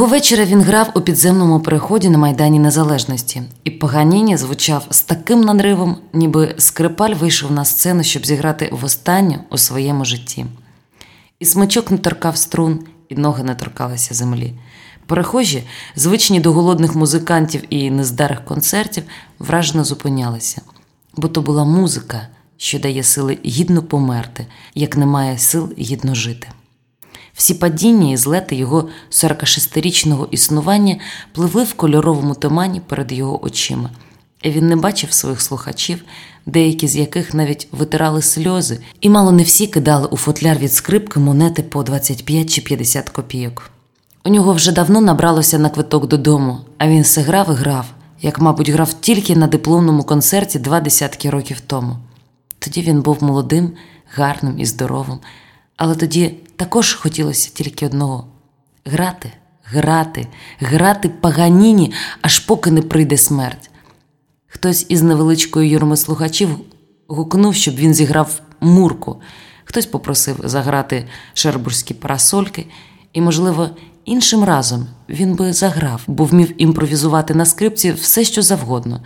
Того вечора він грав у підземному переході на Майдані Незалежності, і Паганіні звучав з таким надривом, ніби скрипаль вийшов на сцену, щоб зіграти востаннє у своєму житті. І смичок не торкав струн, і ноги не торкалися землі. Перехожі, звичні до голодних музикантів і нездарих концертів, вражено зупинялися, бо то була музика, що дає сили гідно померти, як немає сил гідно жити. Всі падіння і злети його 46-річного існування пливли в кольоровому тумані перед його очима, і він не бачив своїх слухачів, деякі з яких навіть витирали сльози, і мало не всі кидали у футляр від скрипки монети по 25 чи 50 копійок. У нього вже давно набралося на квиток додому, а він все грав і грав, як, мабуть, грав тільки на дипломному концерті два десятки років тому. Тоді він був молодим, гарним і здоровим, але тоді також хотілося тільки одного грати, грати, грати паганіні, аж поки не прийде смерть. Хтось із невеличкої юрми слухачів гукнув, щоб він зіграв мурку, хтось попросив заграти шербурзькі парасольки, і, можливо, іншим разом він би заграв, бо вмів імпровізувати на скрипці все, що завгодно.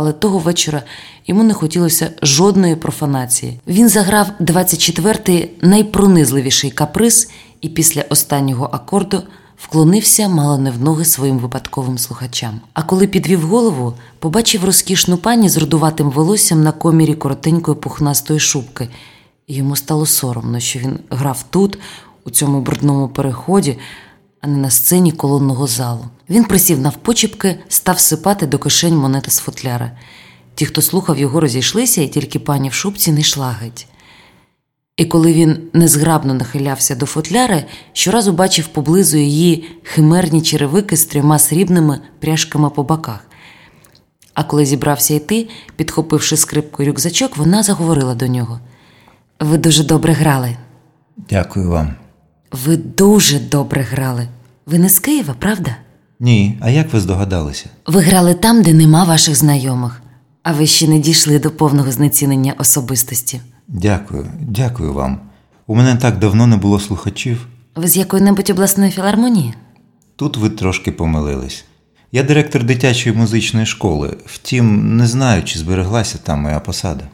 Але того вечора йому не хотілося жодної профанації. Він заграв 24-й найпронизливіший каприз і після останнього акорду вклонився мало не в ноги своїм випадковим слухачам. А коли підвів голову, побачив розкішну пані з рудуватим волоссям на комірі коротенької пухнастої шубки, йому стало соромно, що він грав тут, у цьому брудному переході, а не на сцені колонного залу. Він присів навпочіпки, став сипати до кишень монети з футляра. Ті, хто слухав його, розійшлися, і тільки пані в шубці не йшла геть. І коли він незграбно нахилявся до футляри, щоразу бачив поблизу її химерні черевики з трьома срібними пряжками по боках. А коли зібрався йти, підхопивши скрипку рюкзачок, вона заговорила до нього: Ви дуже добре грали. Дякую вам. Ви дуже добре грали. Ви не з Києва, правда? Ні, а як ви здогадалися? Ви грали там, де нема ваших знайомих, а ви ще не дійшли до повного знецінення особистості. Дякую, дякую вам. У мене так давно не було слухачів. Ви з якої-небудь обласної філармонії? Тут ви трошки помилились. Я директор дитячої музичної школи, втім, не знаю, чи збереглася там моя посада.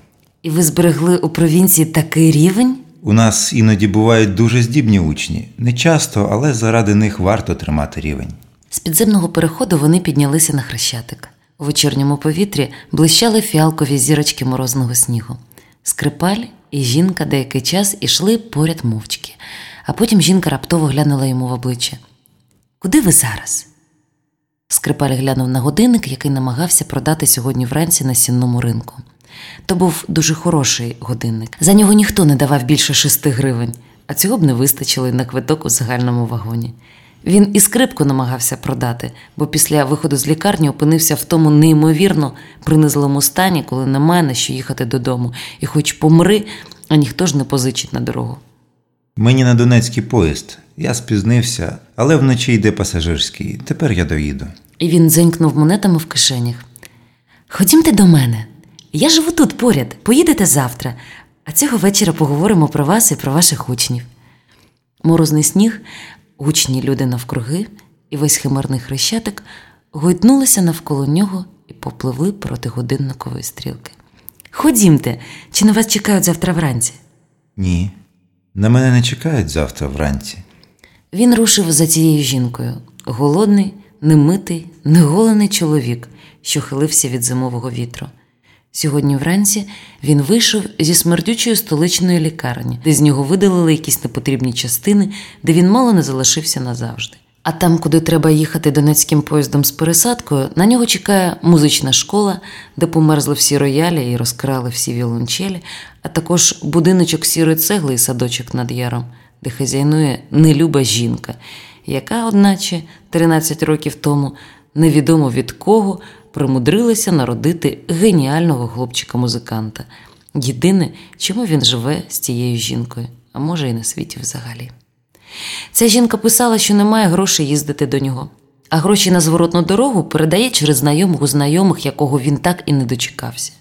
І ви зберегли у провінції такий рівень? У нас іноді бувають дуже здібні учні. Не часто, але заради них варто тримати рівень. З підземного переходу вони піднялися на хрещатик. У вечірньому повітрі блищали фіалкові зірочки морозного снігу. Скрипаль і жінка деякий час ішли поряд мовчки, а потім жінка раптово глянула йому в обличчя. Куди ви зараз? Скрипаль глянув на годинник, який намагався продати сьогодні вранці на сінному ринку. То був дуже хороший годинник. За нього ніхто не давав більше шести гривень, а цього б не вистачило й на квиток у загальному вагоні. Він і скрипку намагався продати, бо після виходу з лікарні опинився в тому неймовірно принизливому стані, коли немає на що їхати додому, і хоч помри, а ніхто ж не позичить на дорогу. Мені на Донецький поїзд. Я спізнився, але вночі йде пасажирський. Тепер я доїду. І він дзенькнув монетами в кишенях. Ходімте до мене. Я живу тут поряд, поїдете завтра, а цього вечора поговоримо про вас і про ваших учнів. Морозний сніг, гучні люди навкруги і весь химерний хрещатик гойднулися навколо нього і попливли проти годинникової стрілки. Ходімте, чи на вас чекають завтра вранці? Ні. На мене не чекають завтра вранці. Він рушив за цією жінкою голодний, немитий, неголений чоловік, що хилився від зимового вітру. Сьогодні вранці він вийшов зі смердючої столичної лікарні, де з нього видалили якісь непотрібні частини, де він мало не залишився назавжди. А там, куди треба їхати донецьким поїздом з пересадкою, на нього чекає музична школа, де померзли всі роялі і розкрали всі віолончелі, а також будиночок сірої цегли і садочок над яром, де хазяйнує нелюба жінка, яка, одначе, 13 років тому, невідомо від кого, примудрилася народити геніального хлопчика-музиканта. Єдине, чому він живе з цією жінкою, а може, і на світі взагалі. Ця жінка писала, що немає грошей їздити до нього, а гроші на зворотну дорогу передає через знайомого знайомих, якого він так і не дочекався.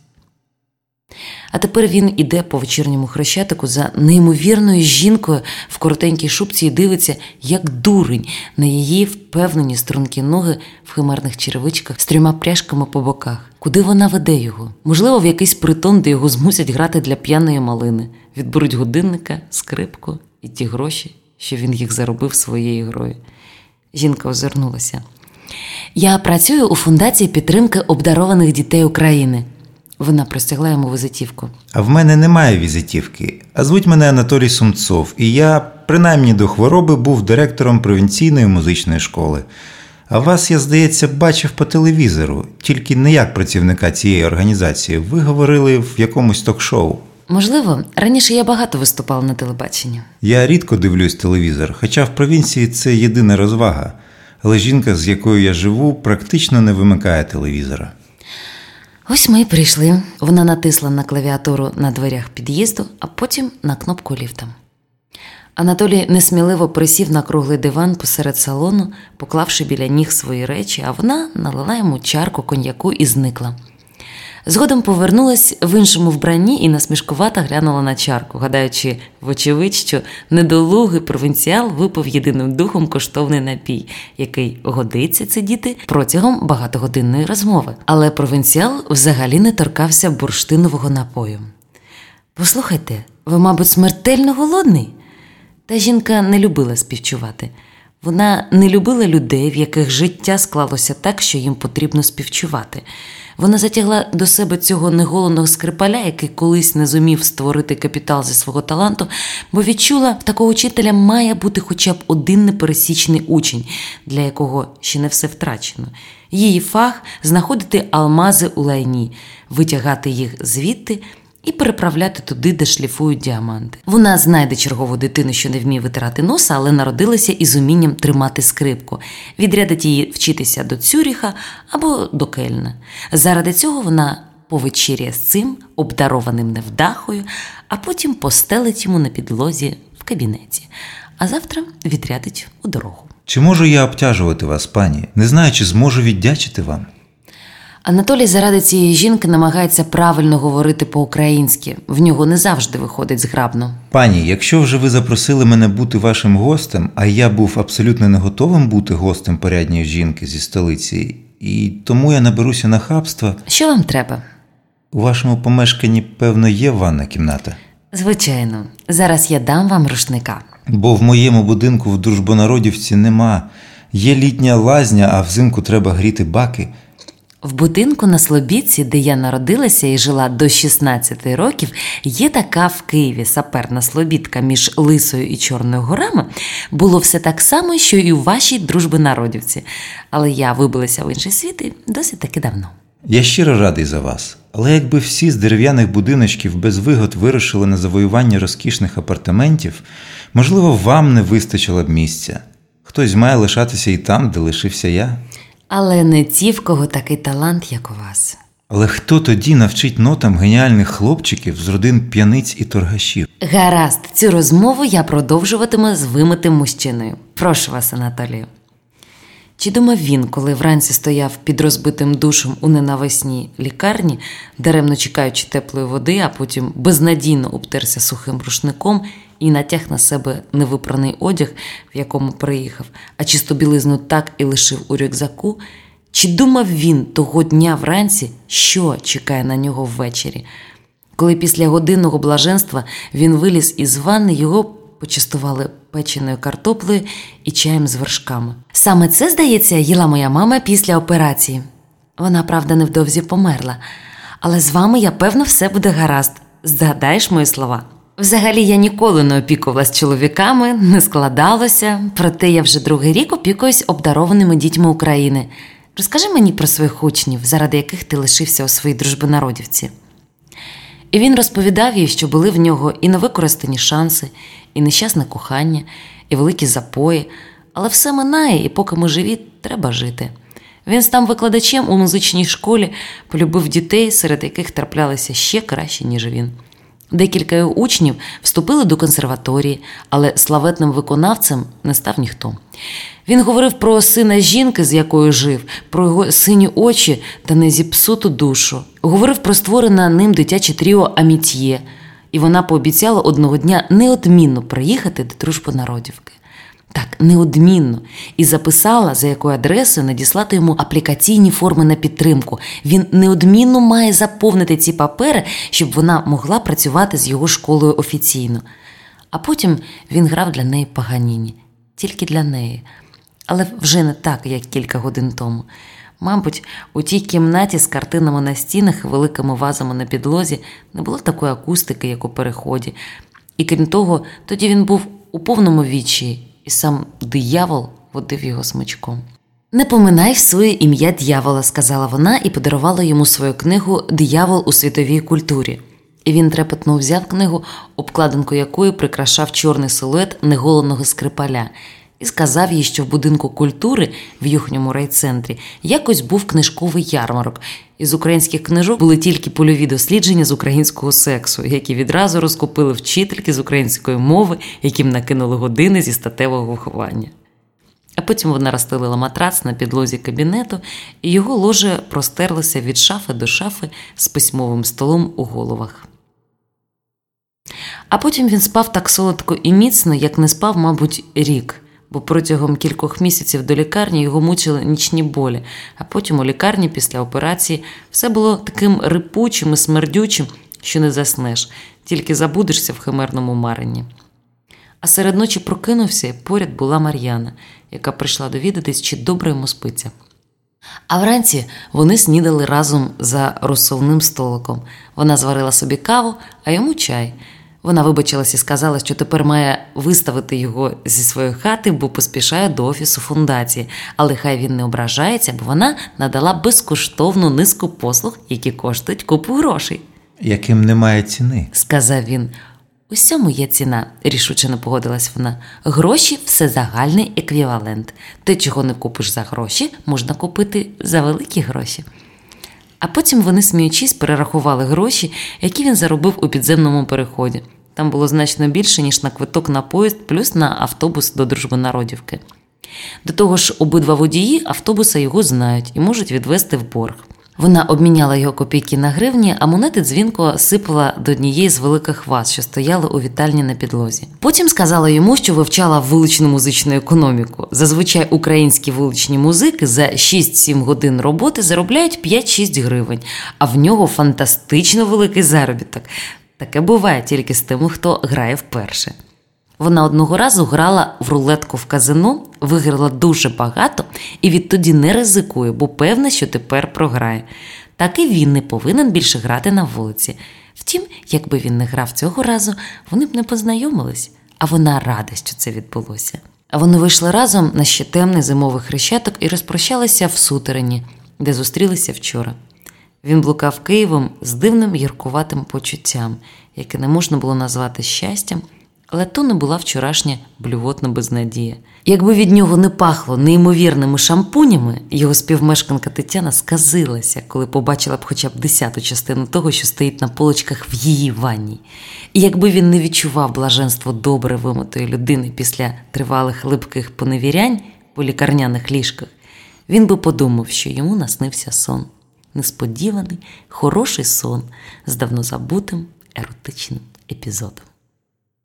А тепер він іде по вечірньому хрещатику за неймовірною жінкою в коротенькій шубці і дивиться, як дурень на її впевнені стрункі ноги в химерних черевичках з трьома пряжками по боках. Куди вона веде його? Можливо, в якийсь притон, де його змусять грати для п'яної малини, відберуть годинника, скрипку і ті гроші, що він їх заробив своєю грою. Жінка озирнулася. Я працюю у фундації підтримки обдарованих дітей України. Вона простягла йому візитівку. А в мене немає візитівки. А звуть мене Анатолій Сумцов, і я, принаймні до хвороби, був директором провінційної музичної школи. А вас, я здається, бачив по телевізору, тільки не як працівника цієї організації. Ви говорили в якомусь ток-шоу. Можливо, раніше я багато виступала на телебаченні. Я рідко дивлюсь телевізор, хоча в провінції це єдина розвага. Але жінка, з якою я живу, практично не вимикає телевізора. Ось ми й прийшли. Вона натисла на клавіатуру на дверях під'їзду, а потім на кнопку ліфта. Анатолій несміливо присів на круглий диван посеред салону, поклавши біля ніг свої речі, а вона налила йому чарку коньяку і зникла. Згодом повернулась в іншому вбранні і насмішкувато глянула на чарку, гадаючи, вочевидь, що недолугий провінціал випив єдиним духом коштовний напій, який годиться сидіти протягом багатогодинної розмови. Але провінціал взагалі не торкався бурштинового напою. Послухайте, ви, мабуть, смертельно голодний? Та жінка не любила співчувати. Вона не любила людей, в яких життя склалося так, що їм потрібно співчувати. Вона затягла до себе цього неголеного скрипаля, який колись не зумів створити капітал зі свого таланту, бо відчула, в такого учителя має бути хоча б один непересічний учень, для якого ще не все втрачено. Її фах знаходити алмази у лайні, витягати їх звідти і переправляти туди, де шліфують діаманти. Вона знайде чергову дитину, що не вміє витирати носа, але народилася із умінням тримати скрипку, відрядить її вчитися до Цюріха або до Кельна. Заради цього вона повечеряє з цим обдарованим невдахою, а потім постелить йому на підлозі в кабінеті, а завтра відрядить у дорогу. Чи можу я обтяжувати вас, пані? Не знаю, чи зможу віддячити вам. Анатолій заради цієї жінки намагається правильно говорити по-українськи. В нього не завжди виходить зграбно. Пані, якщо вже ви запросили мене бути вашим гостем, а я був абсолютно не готовим бути гостем порядньої жінки зі столиці, і тому я наберуся нахабства. Що вам треба? У вашому помешканні, певно, є ванна кімната. Звичайно, зараз я дам вам рушника. Бо в моєму будинку в Дружбонародівці нема. Є літня лазня, а взимку треба гріти баки. В будинку на Слобідці, де я народилася і жила до 16 років, є така в Києві саперна слобідка між Лисою і Чорною горами. Було все так само, що і у вашій дружби народівці. Але я вибилася в інший світ і досить таки давно. Я щиро радий за вас. Але якби всі з дерев'яних будиночків без вигод вирушили на завоювання розкішних апартаментів, можливо, вам не вистачило б місця. Хтось має лишатися і там, де лишився я. Але не ті, в кого такий талант, як у вас. Але хто тоді навчить нотам геніальних хлопчиків з родин п'яниць і торгашів? Гаразд, цю розмову я продовжуватиму з вимитим мужчиною. Прошу вас, Анатолію. Чи думав він, коли вранці стояв під розбитим душем у ненависній лікарні, даремно чекаючи теплої води, а потім безнадійно обтерся сухим рушником і натяг на себе невипраний одяг, в якому приїхав, а чисту білизну так і лишив у рюкзаку? Чи думав він того дня вранці, що чекає на нього ввечері? Коли після годинного блаженства він виліз із ванни, його почастували печеною картоплею і чаєм з вершками. Саме це, здається, їла моя мама після операції. Вона, правда, невдовзі померла, але з вами, я певно, все буде гаразд. Згадаєш мої слова? Взагалі я ніколи не опікувалась чоловіками, не складалося, проте я вже другий рік опікуюсь обдарованими дітьми України. Розкажи мені про своїх учнів, заради яких ти лишився у своїй дружбонародівці. І він розповідав їй, що були в нього і невикористані шанси, і нещасне кохання, і великі запої, але все минає, і поки ми живі, треба жити. Він став викладачем у музичній школі, полюбив дітей, серед яких траплялися ще краще, ніж він. Декілька учнів вступили до консерваторії, але славетним виконавцем не став ніхто. Він говорив про сина жінки, з якою жив, про його сині очі та незіпсуту душу. Говорив про створене ним дитяче тріо Амітьє, і вона пообіцяла одного дня неодмінно приїхати до дружби народівки. Так, неодмінно, і записала, за якою адресою надіслати йому аплікаційні форми на підтримку. Він неодмінно має заповнити ці папери, щоб вона могла працювати з його школою офіційно. А потім він грав для неї Паганіні, тільки для неї, але вже не так, як кілька годин тому. Мабуть, у тій кімнаті з картинами на стінах і великими вазами на підлозі не було такої акустики, як у переході. І крім того, тоді він був у повному вічі, і сам диявол водив його смичком. Не поминай своє ім'я дьявола, сказала вона і подарувала йому свою книгу Диявол у світовій культурі. І він трепетно взяв книгу, обкладинку якої прикрашав чорний силует неголеного скрипаля, і сказав їй, що в будинку культури в їхньому райцентрі якось був книжковий ярмарок. Із українських книжок були тільки польові дослідження з українського сексу, які відразу розкупили вчительки з української мови, яким накинули години зі статевого виховання. А потім вона розстелила матрац на підлозі кабінету, і його ложе простерлося від шафи до шафи з письмовим столом у головах. А потім він спав так солодко і міцно, як не спав, мабуть, рік, бо протягом кількох місяців до лікарні його мучили нічні болі, а потім у лікарні після операції все було таким рипучим і смердючим, що не заснеш, тільки забудешся в химерному маренні. А серед ночі прокинувся, і поряд була Мар'яна, яка прийшла довідатись, чи добре йому спиться. А вранці вони снідали разом за розсовним столиком. Вона зварила собі каву, а йому чай. Вона вибачилась і сказала, що тепер має виставити його зі своєї хати, бо поспішає до офісу фундації. Але хай він не ображається, бо вона надала безкоштовну низку послуг, які коштують купу грошей. Яким немає ціни, сказав він. Усьому є ціна, рішуче не погодилась вона. Гроші все загальний еквівалент. Те, чого не купиш за гроші, можна купити за великі гроші. А потім вони, сміючись, перерахували гроші, які він заробив у підземному переході. Там було значно більше, ніж на квиток на поїзд, плюс на автобус до дружби народівки. До того ж, обидва водії автобуса його знають і можуть відвести в борг. Вона обміняла його копійки на гривні, а монети дзвінко сипала до однієї з великих ваз, що стояли у вітальні на підлозі. Потім сказала йому, що вивчала вуличну музичну економіку. Зазвичай українські вуличні музики за 6-7 годин роботи заробляють 5-6 гривень, а в нього фантастично великий заробіток. Таке буває тільки з тими, хто грає вперше. Вона одного разу грала в рулетку в казино, виграла дуже багато і відтоді не ризикує, бо певна, що тепер програє. Так і він не повинен більше грати на вулиці. Втім, якби він не грав цього разу, вони б не познайомились, а вона рада, що це відбулося. А вони вийшли разом на ще темний зимовий хрещаток і розпрощалися в сутерені, де зустрілися вчора. Він блукав Києвом з дивним гіркуватим почуттям, яке не можна було назвати щастям. Але то не була вчорашня блювотна безнадія. Якби від нього не пахло неймовірними шампунями, його співмешканка Тетяна сказилася, коли побачила б хоча б десяту частину того, що стоїть на полочках в її ванні. І якби він не відчував блаженство добре вимитої людини після тривалих липких поневірянь по лікарняних ліжках, він би подумав, що йому наснився сон. Несподіваний, хороший сон з давно забутим еротичним епізодом.